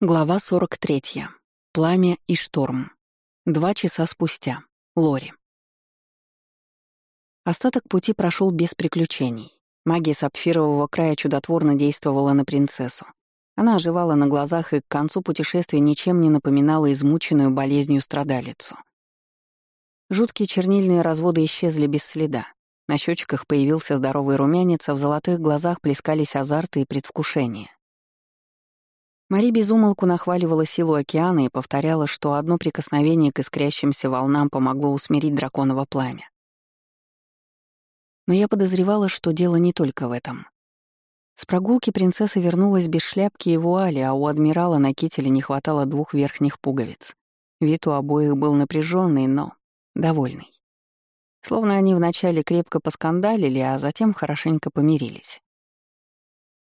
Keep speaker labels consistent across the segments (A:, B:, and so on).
A: Глава 43. Пламя и шторм. Два часа спустя. Лори. Остаток пути прошел без приключений. Магия сапфирового края чудотворно действовала на принцессу. Она оживала на глазах и к концу путешествия ничем не напоминала измученную болезнью страдалицу. Жуткие чернильные разводы исчезли без следа. На щечках появился здоровый румянец, а в золотых глазах плескались азарты и предвкушение. Мари безумолку нахваливала силу океана и повторяла, что одно прикосновение к искрящимся волнам помогло усмирить драконово пламя. Но я подозревала, что дело не только в этом. С прогулки принцесса вернулась без шляпки и вуали, а у адмирала на кителе не хватало двух верхних пуговиц. Вид у обоих был напряженный, но довольный. Словно они вначале крепко поскандалили, а затем хорошенько помирились.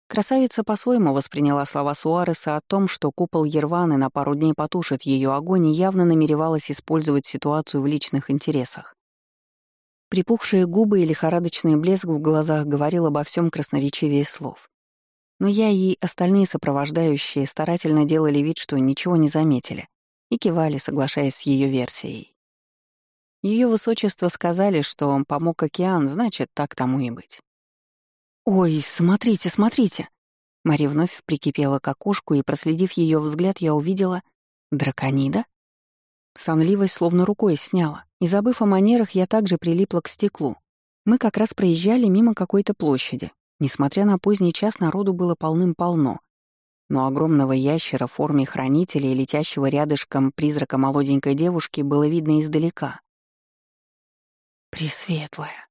A: Красавица по-своему восприняла слова Суареса о том, что купол Ерваны на пару дней потушит ее огонь и явно намеревалась использовать ситуацию в личных интересах. Припухшие губы и лихорадочный блеск в глазах говорил обо всем красноречивее слов. Но я и остальные сопровождающие старательно делали вид, что ничего не заметили, и кивали, соглашаясь с ее версией. Ее высочество сказали, что он помог океан, значит, так тому и быть. «Ой, смотрите, смотрите!» Мари вновь прикипела к окошку, и, проследив ее взгляд, я увидела... Драконида? Сонливость словно рукой сняла, и, забыв о манерах, я также прилипла к стеклу. Мы как раз проезжали мимо какой-то площади. Несмотря на поздний час, народу было полным-полно. Но огромного ящера в форме хранителя и летящего рядышком призрака молоденькой девушки было видно издалека. «Пресветлая»,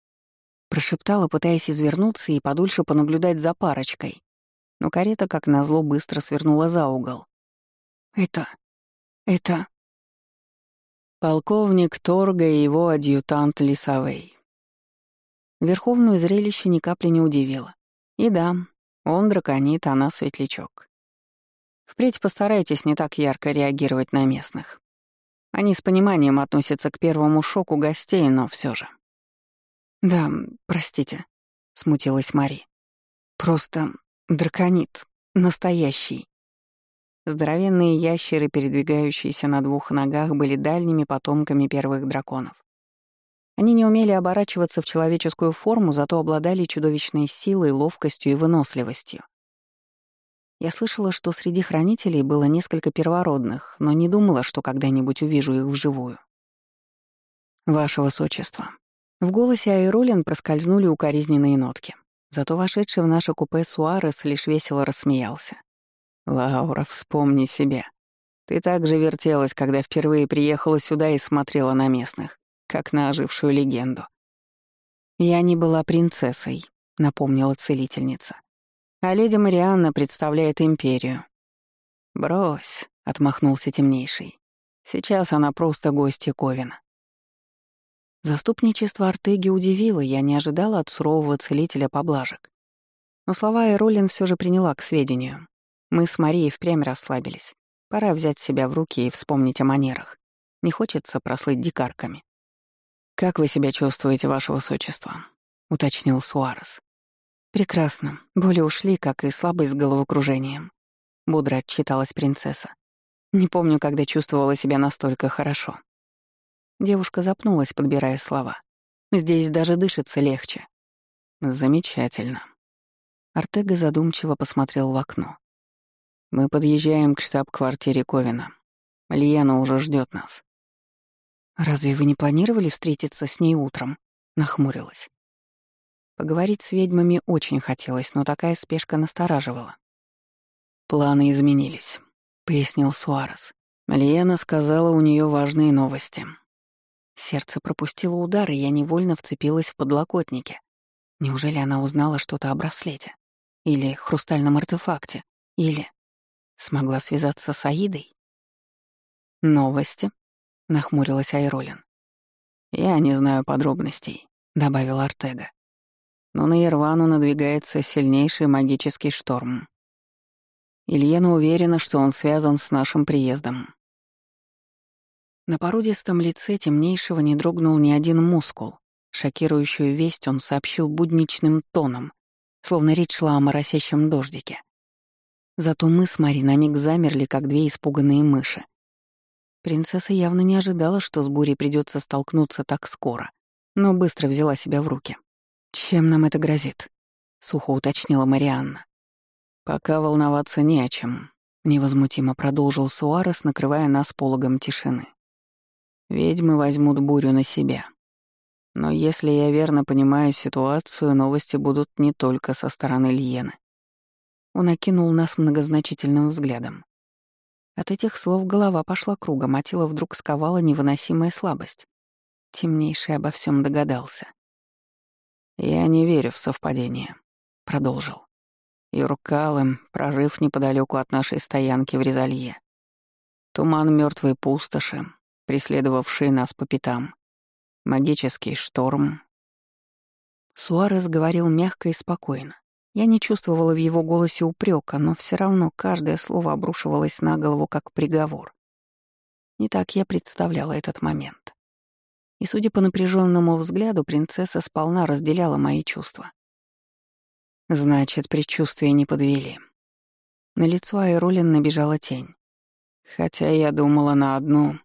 A: Прошептала, пытаясь извернуться и подольше понаблюдать за парочкой. Но карета, как назло, быстро свернула за угол. «Это... это...» Полковник Торга и его адъютант Лисавей. Верховную зрелище ни капли не удивило. И да, он драконит, она светлячок. Впредь постарайтесь не так ярко реагировать на местных. Они с пониманием относятся к первому шоку гостей, но все же. «Да, простите», — смутилась Мари. «Просто драконит. Настоящий». Здоровенные ящеры, передвигающиеся на двух ногах, были дальними потомками первых драконов. Они не умели оборачиваться в человеческую форму, зато обладали чудовищной силой, ловкостью и выносливостью. Я слышала, что среди хранителей было несколько первородных, но не думала, что когда-нибудь увижу их вживую. «Ваше Высочество», в голосе Айролин проскользнули укоризненные нотки. Зато вошедший в наше купе Суарес лишь весело рассмеялся. «Лаура, вспомни себя. Ты также вертелась, когда впервые приехала сюда и смотрела на местных, как на ожившую легенду». «Я не была принцессой», — напомнила целительница. «А леди Марианна представляет империю». «Брось», — отмахнулся темнейший. «Сейчас она просто гостья Ковина. Заступничество Артеги удивило, я не ожидала от сурового целителя поблажек. Но слова Эролин все же приняла к сведению. Мы с Марией впрямь расслабились. Пора взять себя в руки и вспомнить о манерах. Не хочется прослыть дикарками. «Как вы себя чувствуете, ваше высочество?» — уточнил Суарес. «Прекрасно. Боли ушли, как и слабость с головокружением», — бодро отчиталась принцесса. «Не помню, когда чувствовала себя настолько хорошо». Девушка запнулась, подбирая слова. «Здесь даже дышится легче». «Замечательно». Артега задумчиво посмотрел в окно. «Мы подъезжаем к штаб-квартире Ковина. Лиена уже ждет нас». «Разве вы не планировали встретиться с ней утром?» — нахмурилась. Поговорить с ведьмами очень хотелось, но такая спешка настораживала. «Планы изменились», — пояснил Суарес. Лиена сказала, у нее важные новости. Сердце пропустило удар, и я невольно вцепилась в подлокотники. Неужели она узнала что-то о браслете? Или хрустальном артефакте? Или смогла связаться с Аидой? «Новости?» — нахмурилась Айролин. «Я не знаю подробностей», — добавил Артега. «Но на Ирвану надвигается сильнейший магический шторм. Ильена уверена, что он связан с нашим приездом. На породистом лице темнейшего не дрогнул ни один мускул. Шокирующую весть он сообщил будничным тоном, словно речь шла о моросящем дождике. Зато мы с Мари на миг замерли, как две испуганные мыши. Принцесса явно не ожидала, что с бурей придется столкнуться так скоро, но быстро взяла себя в руки. «Чем нам это грозит?» — сухо уточнила Марианна. «Пока волноваться не о чем», — невозмутимо продолжил Суарес, накрывая нас пологом тишины. «Ведьмы возьмут бурю на себя. Но если я верно понимаю ситуацию, новости будут не только со стороны Льены. Он окинул нас многозначительным взглядом. От этих слов голова пошла кругом, а тело вдруг сковала невыносимая слабость. Темнейший обо всем догадался. «Я не верю в совпадение», — продолжил. Юркалым, прорыв неподалеку от нашей стоянки в Резалье. Туман мертвой пустоши, преследовавший нас по пятам. Магический шторм. Суарес говорил мягко и спокойно. Я не чувствовала в его голосе упрека, но все равно каждое слово обрушивалось на голову как приговор. Не так я представляла этот момент. И, судя по напряженному взгляду, принцесса сполна разделяла мои чувства. Значит, предчувствия не подвели. На лицо Айролин набежала тень. Хотя я думала на одну.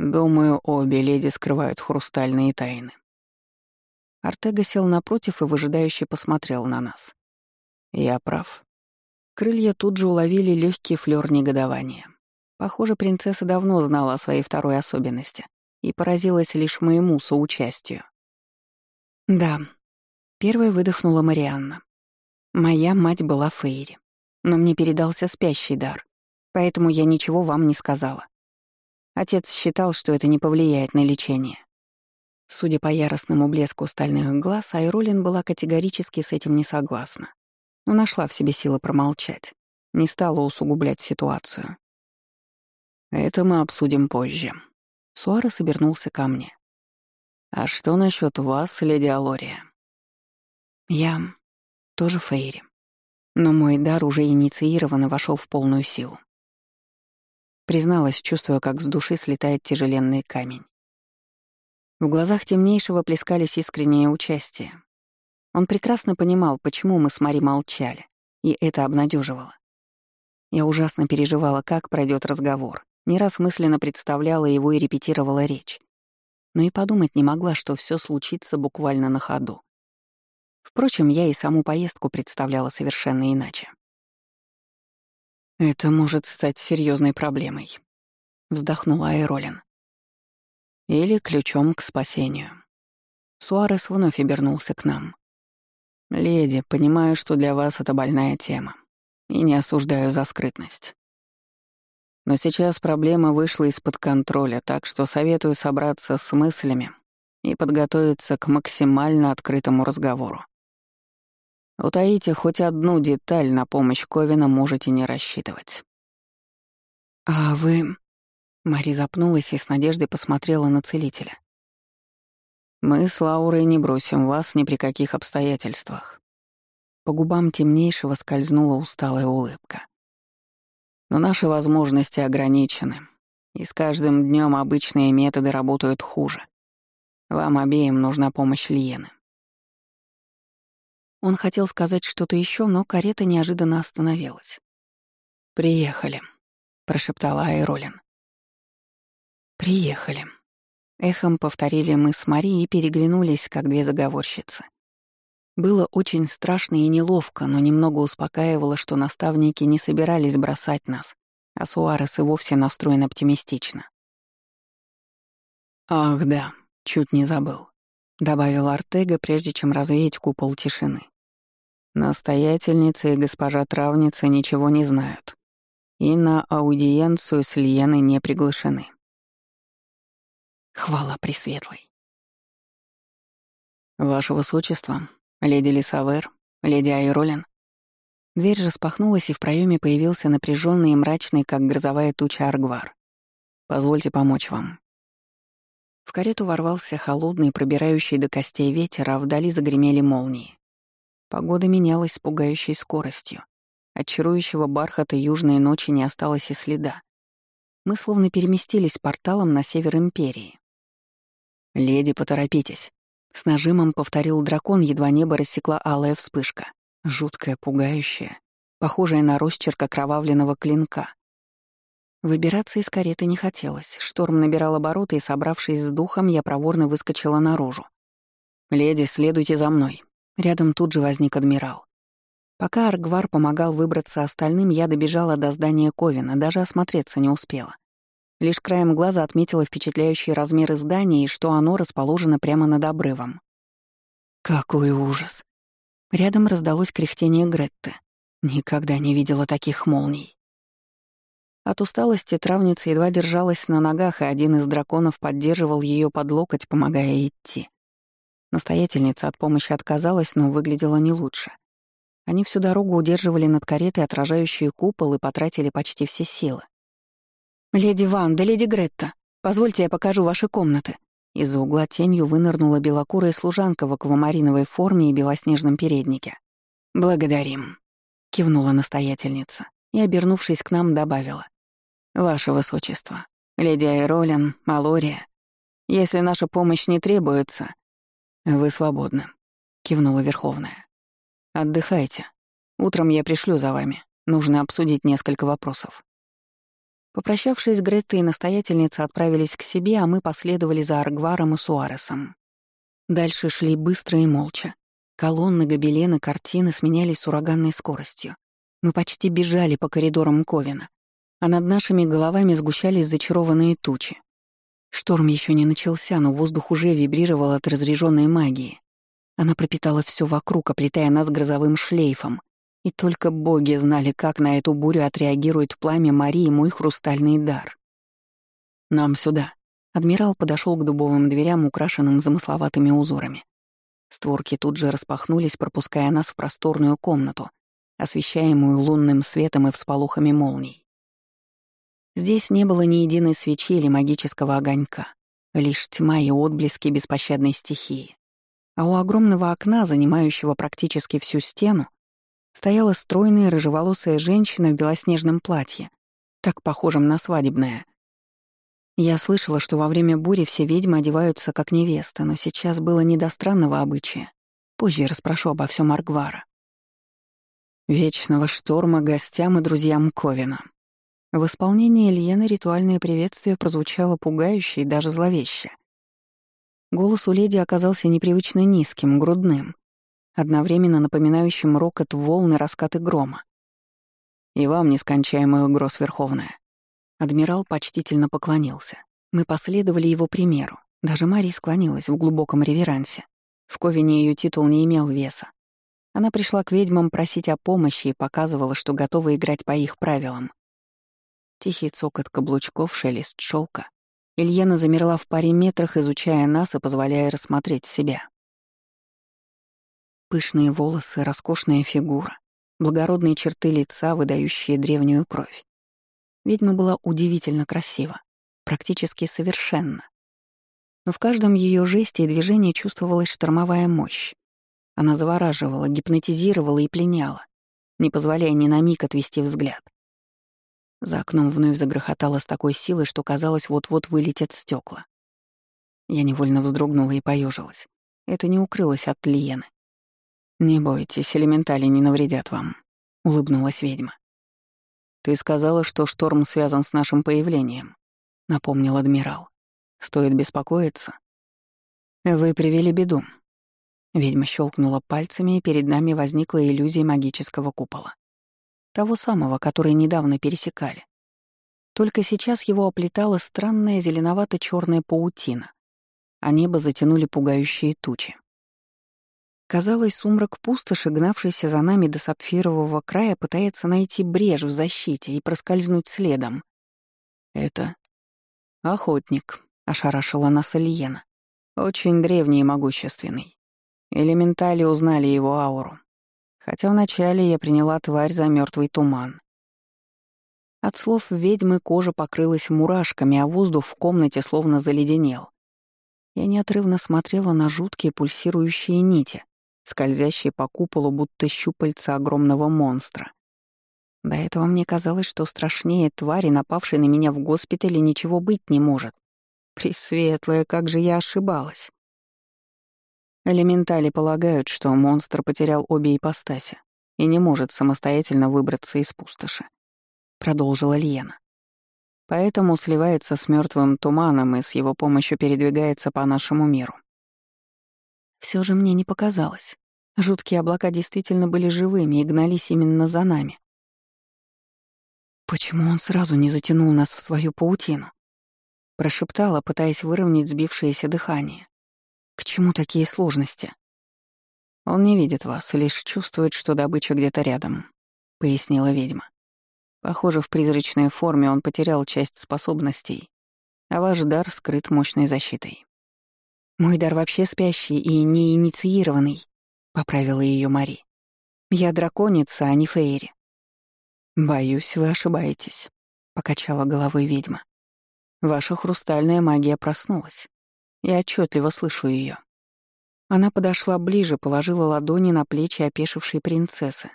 A: Думаю, обе леди скрывают хрустальные тайны. Артега сел напротив и выжидающе посмотрел на нас. Я прав. Крылья тут же уловили легкий флёр негодования. Похоже, принцесса давно знала о своей второй особенности и поразилась лишь моему соучастию. Да, первой выдохнула Марианна. Моя мать была Фейри, но мне передался спящий дар, поэтому я ничего вам не сказала. Отец считал, что это не повлияет на лечение. Судя по яростному блеску стальных глаз, Айролин была категорически с этим не согласна. Но нашла в себе силы промолчать. Не стала усугублять ситуацию. «Это мы обсудим позже». Суарес обернулся ко мне. «А что насчет вас, леди Алория?» «Я тоже Фейри. Но мой дар уже инициирован и вошел в полную силу. Призналась, чувствуя, как с души слетает тяжеленный камень. В глазах темнейшего плескались искреннее участие. Он прекрасно понимал, почему мы с Мари молчали, и это обнадеживало. Я ужасно переживала, как пройдет разговор, не раз мысленно представляла его и репетировала речь. Но и подумать не могла, что все случится буквально на ходу. Впрочем, я и саму поездку представляла совершенно иначе. «Это может стать серьезной проблемой», — вздохнула Айролин. Или ключом к спасению. Суарес вновь обернулся к нам. «Леди, понимаю, что для вас это больная тема, и не осуждаю за скрытность. Но сейчас проблема вышла из-под контроля, так что советую собраться с мыслями и подготовиться к максимально открытому разговору. Утаите хоть одну деталь, на помощь Ковина можете не рассчитывать. «А вы...» Мари запнулась и с надеждой посмотрела на целителя. «Мы с Лаурой не бросим вас ни при каких обстоятельствах». По губам темнейшего скользнула усталая улыбка. «Но наши возможности ограничены, и с каждым днем обычные методы работают хуже. Вам обеим нужна помощь Лиены». Он хотел сказать что-то еще, но карета неожиданно остановилась. «Приехали», — прошептала Айролин. «Приехали». Эхом повторили мы с Марией и переглянулись, как две заговорщицы. Было очень страшно и неловко, но немного успокаивало, что наставники не собирались бросать нас, а Суарес и вовсе настроен оптимистично. «Ах да, чуть не забыл», — добавил Артега, прежде чем развеять купол тишины. «Настоятельница и госпожа Травница ничего не знают, и на аудиенцию с Льеной не приглашены». Хвала Пресветлой. «Ваше Высочество, леди Лисавер, леди Айролин». Дверь распахнулась, и в проеме появился напряженный и мрачный, как грозовая туча Аргвар. «Позвольте помочь вам». В карету ворвался холодный, пробирающий до костей ветер, а вдали загремели молнии. Погода менялась с пугающей скоростью. От чарующего бархата южной ночи не осталось и следа. Мы словно переместились порталом на север Империи. «Леди, поторопитесь!» С нажимом повторил дракон, едва небо рассекла алая вспышка. Жуткая, пугающая. похожее на росчерк окровавленного клинка. Выбираться из кареты не хотелось. Шторм набирал обороты, и, собравшись с духом, я проворно выскочила наружу. «Леди, следуйте за мной». Рядом тут же возник адмирал. Пока Аргвар помогал выбраться остальным, я добежала до здания Ковина, даже осмотреться не успела. Лишь краем глаза отметила впечатляющие размеры здания и что оно расположено прямо над обрывом. Какой ужас! Рядом раздалось кряхтение Гретты. Никогда не видела таких молний. От усталости травница едва держалась на ногах, и один из драконов поддерживал ее под локоть, помогая идти. Настоятельница от помощи отказалась, но выглядела не лучше. Они всю дорогу удерживали над каретой отражающие купол и потратили почти все силы. «Леди Ван, да леди Гретта, позвольте я покажу ваши комнаты». Из-за угла тенью вынырнула белокурая служанка в аквамариновой форме и белоснежном переднике. «Благодарим», — кивнула настоятельница и, обернувшись к нам, добавила. «Ваше Высочество, леди Айролин, Малория, если наша помощь не требуется...» «Вы свободны», — кивнула Верховная. «Отдыхайте. Утром я пришлю за вами. Нужно обсудить несколько вопросов». Попрощавшись, Гретта и настоятельница отправились к себе, а мы последовали за Аргваром и Суаресом. Дальше шли быстро и молча. Колонны, гобелены, картины сменялись с ураганной скоростью. Мы почти бежали по коридорам Ковина, а над нашими головами сгущались зачарованные тучи. Шторм еще не начался, но воздух уже вибрировал от разряженной магии. Она пропитала все вокруг, оплетая нас грозовым шлейфом. И только боги знали, как на эту бурю отреагирует пламя Марии мой хрустальный дар. «Нам сюда». Адмирал подошел к дубовым дверям, украшенным замысловатыми узорами. Створки тут же распахнулись, пропуская нас в просторную комнату, освещаемую лунным светом и всполохами молний. Здесь не было ни единой свечи или магического огонька, лишь тьма и отблески беспощадной стихии. А у огромного окна, занимающего практически всю стену, стояла стройная рыжеволосая женщина в белоснежном платье, так похожем на свадебное. Я слышала, что во время бури все ведьмы одеваются как невеста, но сейчас было не до странного обычая. Позже расспрошу обо всем Аргвара. Вечного шторма гостям и друзьям Ковина. В исполнении Ильены ритуальное приветствие прозвучало пугающе и даже зловеще. Голос у леди оказался непривычно низким, грудным, одновременно напоминающим рокот волны раскаты грома. «И вам нескончаемый угроз, Верховная». Адмирал почтительно поклонился. Мы последовали его примеру. Даже Мария склонилась в глубоком реверансе. В Ковине ее титул не имел веса. Она пришла к ведьмам просить о помощи и показывала, что готова играть по их правилам. Тихий цокот каблучков, шелест шелка. Ильена замерла в паре метрах, изучая нас и позволяя рассмотреть себя. Пышные волосы, роскошная фигура, благородные черты лица, выдающие древнюю кровь. Ведьма была удивительно красива, практически совершенно. Но в каждом ее жесте и движении чувствовалась штормовая мощь. Она завораживала, гипнотизировала и пленяла, не позволяя ни на миг отвести взгляд. За окном вновь загрохотало с такой силой, что казалось, вот-вот вылетят стекла. Я невольно вздрогнула и поежилась. Это не укрылось от Лиены. «Не бойтесь, элементали не навредят вам», — улыбнулась ведьма. «Ты сказала, что шторм связан с нашим появлением», — напомнил адмирал. «Стоит беспокоиться». «Вы привели беду», Ведьма щелкнула пальцами, и перед нами возникла иллюзия магического купола. Того самого, который недавно пересекали. Только сейчас его оплетала странная зеленовато черная паутина, а небо затянули пугающие тучи. Казалось, сумрак пустоши, гнавшийся за нами до сапфирового края, пытается найти брешь в защите и проскользнуть следом. «Это охотник», — ошарашила нас Ильена. «Очень древний и могущественный. Элементали узнали его ауру. Хотя вначале я приняла тварь за мертвый туман. От слов ведьмы кожа покрылась мурашками, а воздух в комнате словно заледенел. Я неотрывно смотрела на жуткие пульсирующие нити, скользящие по куполу, будто щупальца огромного монстра. До этого мне казалось, что страшнее твари, напавшей на меня в госпитале, ничего быть не может. Пресветлая, как же я ошибалась. Элементали полагают, что монстр потерял обе ипостаси и не может самостоятельно выбраться из пустоши», — продолжила Льена. «Поэтому сливается с мертвым туманом и с его помощью передвигается по нашему миру». Все же мне не показалось. Жуткие облака действительно были живыми и гнались именно за нами. «Почему он сразу не затянул нас в свою паутину?» Прошептала, пытаясь выровнять сбившееся дыхание. «К чему такие сложности?» «Он не видит вас, лишь чувствует, что добыча где-то рядом», — пояснила ведьма. «Похоже, в призрачной форме он потерял часть способностей, а ваш дар скрыт мощной защитой». «Мой дар вообще спящий и неинициированный», — поправила ее Мари. «Я драконица, а не Фейри». «Боюсь, вы ошибаетесь», — покачала головой ведьма. «Ваша хрустальная магия проснулась. Я отчетливо слышу ее. Она подошла ближе, положила ладони на плечи опешившей принцессы.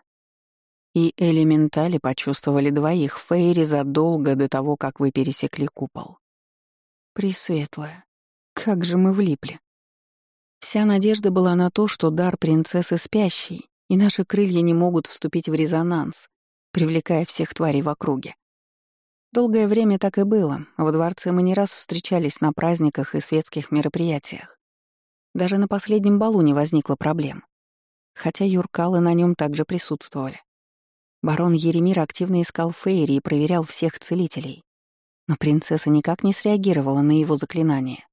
A: И элементали почувствовали двоих Фейри задолго до того, как вы пересекли купол. Пресветлая, как же мы влипли. Вся надежда была на то, что дар принцессы спящий, и наши крылья не могут вступить в резонанс, привлекая всех тварей в округе. Долгое время так и было. Во дворце мы не раз встречались на праздниках и светских мероприятиях. Даже на последнем балу не возникло проблем. Хотя юркалы на нем также присутствовали. Барон Еремир активно искал Фейри и проверял всех целителей. Но принцесса никак не среагировала на его заклинание.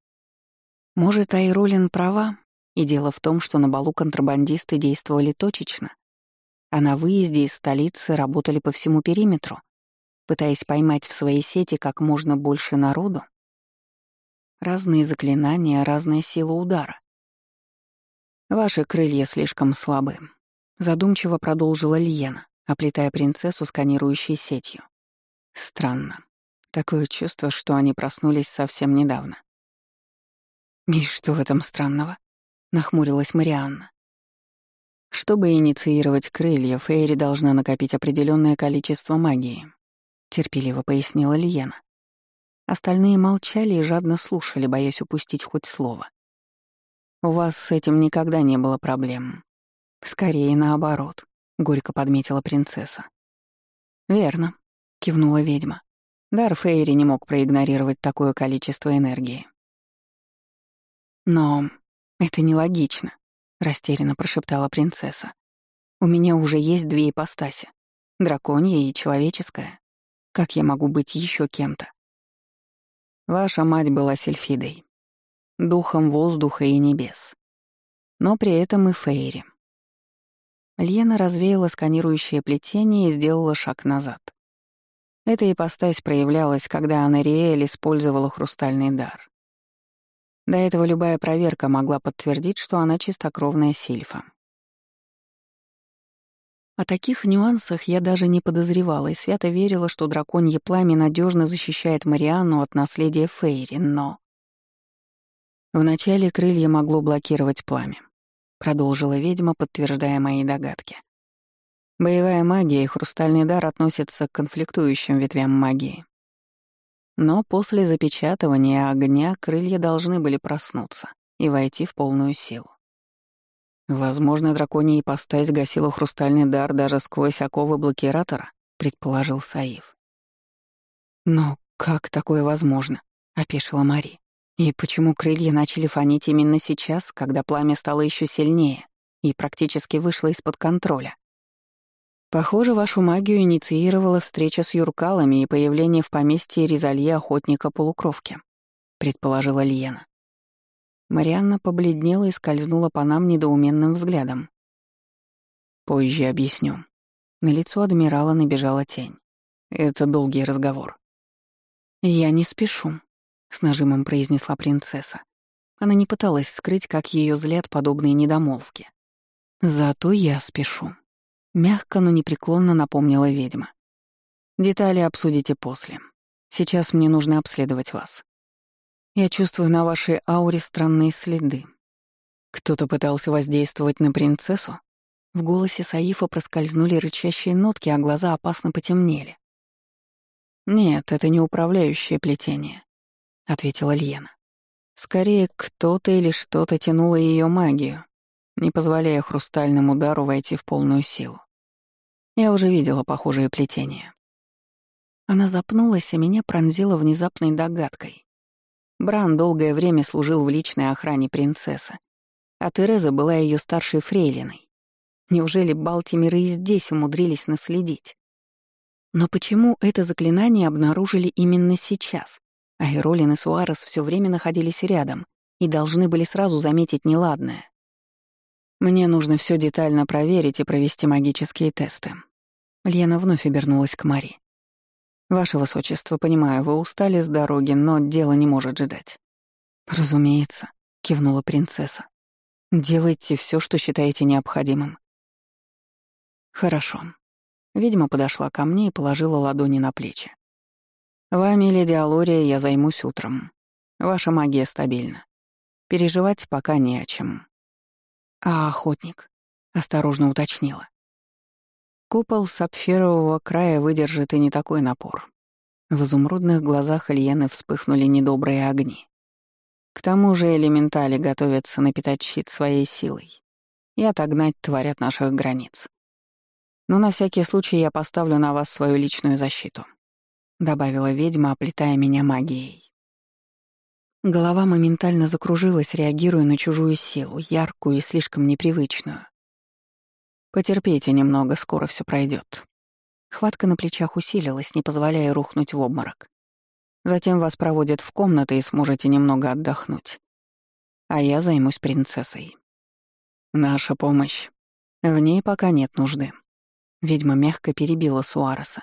A: Может, Айролин права, и дело в том, что на балу контрабандисты действовали точечно, а на выезде из столицы работали по всему периметру, пытаясь поймать в свои сети как можно больше народу. Разные заклинания, разная сила удара. «Ваши крылья слишком слабы», — задумчиво продолжила Льена, оплетая принцессу сканирующей сетью. «Странно. Такое чувство, что они проснулись совсем недавно». «И что в этом странного?» — нахмурилась Марианна. «Чтобы инициировать крылья, Фейри должна накопить определенное количество магии», — терпеливо пояснила Лиена. Остальные молчали и жадно слушали, боясь упустить хоть слово. У вас с этим никогда не было проблем. Скорее наоборот, горько подметила принцесса. Верно, кивнула ведьма. Дар Фейри не мог проигнорировать такое количество энергии. Но это нелогично, растерянно прошептала принцесса. У меня уже есть две ипостаси — драконья и человеческая. Как я могу быть еще кем-то? Ваша мать была сельфидой, духом воздуха и небес. Но при этом и Фейри. Льена развеяла сканирующее плетение и сделала шаг назад. Эта ипостась проявлялась, когда Анариэль использовала хрустальный дар. До этого любая проверка могла подтвердить, что она чистокровная сильфа. О таких нюансах я даже не подозревала и свято верила, что драконье пламя надежно защищает Марианну от наследия Фейри, но... Вначале крылья могло блокировать пламя. Продолжила ведьма, подтверждая мои догадки. Боевая магия и хрустальный дар относятся к конфликтующим ветвям магии. Но после запечатывания огня крылья должны были проснуться и войти в полную силу. Возможно, драконий ипостась гасила хрустальный дар даже сквозь оковы блокиратора, предположил Саив. Но как такое возможно? опешила Мари. И почему крылья начали фонить именно сейчас, когда пламя стало еще сильнее и практически вышло из-под контроля? Похоже, вашу магию инициировала встреча с юркалами и появление в поместье Резалье охотника-полукровки, предположила Лиена. Марианна побледнела и скользнула по нам недоуменным взглядом. Позже объясню. На лицо адмирала набежала тень. Это долгий разговор. Я не спешу, с нажимом произнесла принцесса. Она не пыталась скрыть, как ее злят подобные недомолвки. Зато я спешу. Мягко, но непреклонно напомнила ведьма. Детали обсудите после. Сейчас мне нужно обследовать вас. Я чувствую на вашей ауре странные следы. Кто-то пытался воздействовать на принцессу? В голосе Саифа проскользнули рычащие нотки, а глаза опасно потемнели. Нет, это не управляющее плетение. — ответила Льена. Скорее, кто-то или что-то тянуло ее магию, не позволяя хрустальному удару войти в полную силу. Я уже видела похожие плетения. Она запнулась, и меня пронзила внезапной догадкой. Бран долгое время служил в личной охране принцессы, а Тереза была ее старшей фрейлиной. Неужели Балтимеры и здесь умудрились наследить? Но почему это заклинание обнаружили именно сейчас? А Эролин и Суарес все время находились рядом и должны были сразу заметить неладное. Мне нужно все детально проверить и провести магические тесты. Лена вновь обернулась к Мари. «Ваше Высочество, понимаю, вы устали с дороги, но дело не может ждать». «Разумеется», — кивнула принцесса. «Делайте все, что считаете необходимым». «Хорошо». Ведьма подошла ко мне и положила ладони на плечи. «Вами, леди Алория, я займусь утром. Ваша магия стабильна. Переживать пока не о чем». «А охотник?» — осторожно уточнила. Купол сапфирового края выдержит и не такой напор. В изумрудных глазах Ильены вспыхнули недобрые огни. К тому же элементали готовятся напитать щит своей силой и отогнать тварь от наших границ. Но на всякий случай я поставлю на вас свою личную защиту», — добавила ведьма, оплетая меня магией. Голова моментально закружилась, реагируя на чужую силу, яркую и слишком непривычную. Потерпите немного, скоро все пройдет. Хватка на плечах усилилась, не позволяя рухнуть в обморок. Затем вас проводят в комнаты и сможете немного отдохнуть. А я займусь принцессой. Наша помощь. В ней пока нет нужды. Ведьма мягко перебила Суареса.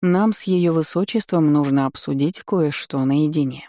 A: Нам с ее высочеством нужно обсудить кое-что наедине.